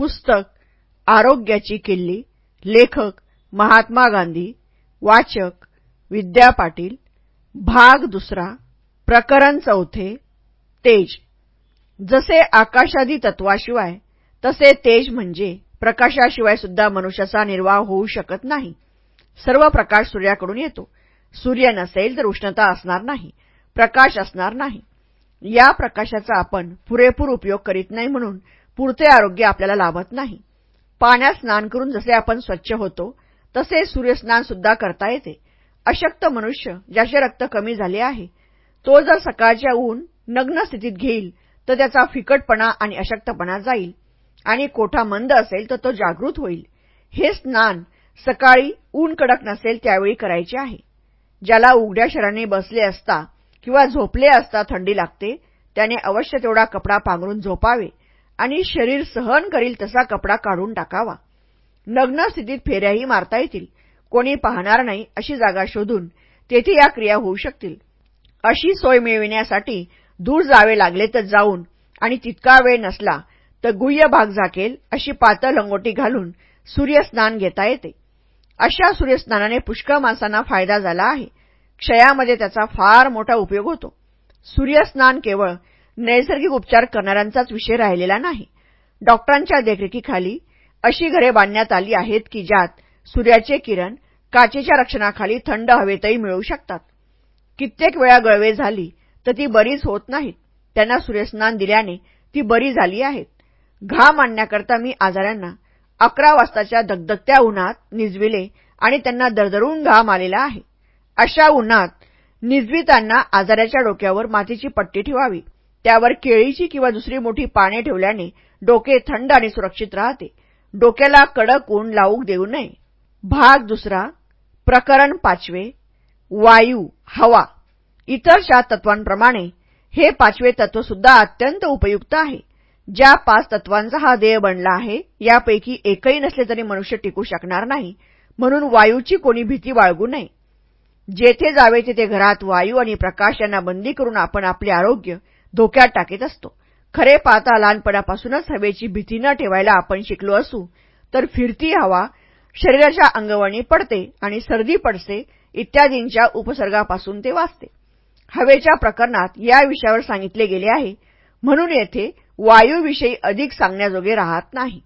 पुस्तक आरोग्याची किल्ली लेखक महात्मा गांधी वाचक विद्या पाटील भाग दुसरा प्रकरण चौथे तेज. जसे आकाशादी तत्वाशिवाय तसे तेज म्हणजे प्रकाशाशिवाय सुद्धा मनुष्याचा निर्वाह होऊ शकत नाही. सर्व प्रकाश सूर्याकडून येतो. सूर्य नसेल तर उष्णता असणार नाही प्रकाश असणार नाही. या प्रकाशाचा आपण पुरेपूर उपयोग करीत नाही म्हणून पुरते आरोग्य आपल्याला लाभत नाही. पाण्यात स्नान करून जसे आपण स्वच्छ होतो तसे सूर्यस्नान सुद्धा करता येते. अशक्त मनुष्य ज्याचे रक्त कमी झाले आहे तो जर सकाळच्या ऊन नग्न स्थितीत घेईल तर त्याचा फिकटपणा आणि अशक्तपणा जाईल. आणि कोठा मंद असेल तर तो जागृत होईल. हे स्नान सकाळी ऊन कडक नसेल त्यावेळी करायचे आहे. ज्याला उघड्या शराने बसले असता किंवा झोपले असता थंडी लागते त्याने अवश्य तेवढा कपडा पांघरून झोपावे. आणि शरीर सहन करील तसा कपडा काढून टाकावा. नग्न स्थितीत फेऱ्याही मारता येतील. कोणी पाहणार नाही अशी जागा शोधून तेथे या क्रिया होऊ शकतील. अशी सोय मिळविण्यासाठी दूर जावे लागले तर जाऊन आणि तितका वेळ नसला तर गुह्य भाग झाकेल अशी पातळ लंगोटी घालून सूर्यस्नान घेता येते. अशा सूर्यस्नानाने पुष्कळ माणसांना फायदा झाला आहे. क्षयामध्ये त्याचा फार मोठा उपयोग होतो. सूर्यस्नान केवळ नैसर्गिक उपचार करणाऱ्यांचाच विषय राहिलेला नाही. डॉक्टरांच्या देखरेखीखाली अशी घरे बांधण्यात आली आहेत की ज्यात सूर्याचे किरण काचेच्या रक्षणाखाली थंड हवेतही मिळू शकतात. कित्येक वेळा गळवे झाली तर ती बरीच होत नाहीत. त्यांना सूर्यस्नान दिल्याने ती बरी झाली आहेत. घाम आणण्याकरता मी आजाऱ्यांना अकरा वाजताच्या दगदगत्या उन्हात निजविले आणि त्यांना दरदरून घाम आलेला आहे. अशा उन्हात निजवितांना आजाऱ्याच्या डोक्यावर मातीची पट्टी ठेवावी. त्यावर केळीची किंवा दुसरी मोठी पाने ठेवल्याने डोके थंड आणि सुरक्षित राहते. डोक्याला कडक ऊन लावू देऊ नये. भाग दुसरा प्रकरण पाचवे वायू हवा. इतर चार तत्वांप्रमाणे हे पाचवे तत्व सुद्धा अत्यंत उपयुक्त आहे. ज्या पाच तत्वांचा हा देह बनला आहे यापैकी एकही नसले तरी मनुष्य टिकू शकणार नाही. म्हणून वायूची कोणी भीती बाळगू नये. जेथे जावे तेथे घरात वायू आणि प्रकाश यांना बंदी करून आपण आपले आरोग्य धोक्यात टाकीत असतो. खरे पाहता लहानपणापासूनच हवेची भीती न ठेवायला आपण शिकलो असू तर फिरती हवा शरीराच्या अंगवणी पडते आणि सर्दी पडसे इत्यादींच्या उपसर्गापासून ते वाचते. हवेच्या प्रकरणात या विषयावर सांगितले गेले आहे म्हणून येथे वायूविषयी अधिक सांगण्याजोगे राहत नाही.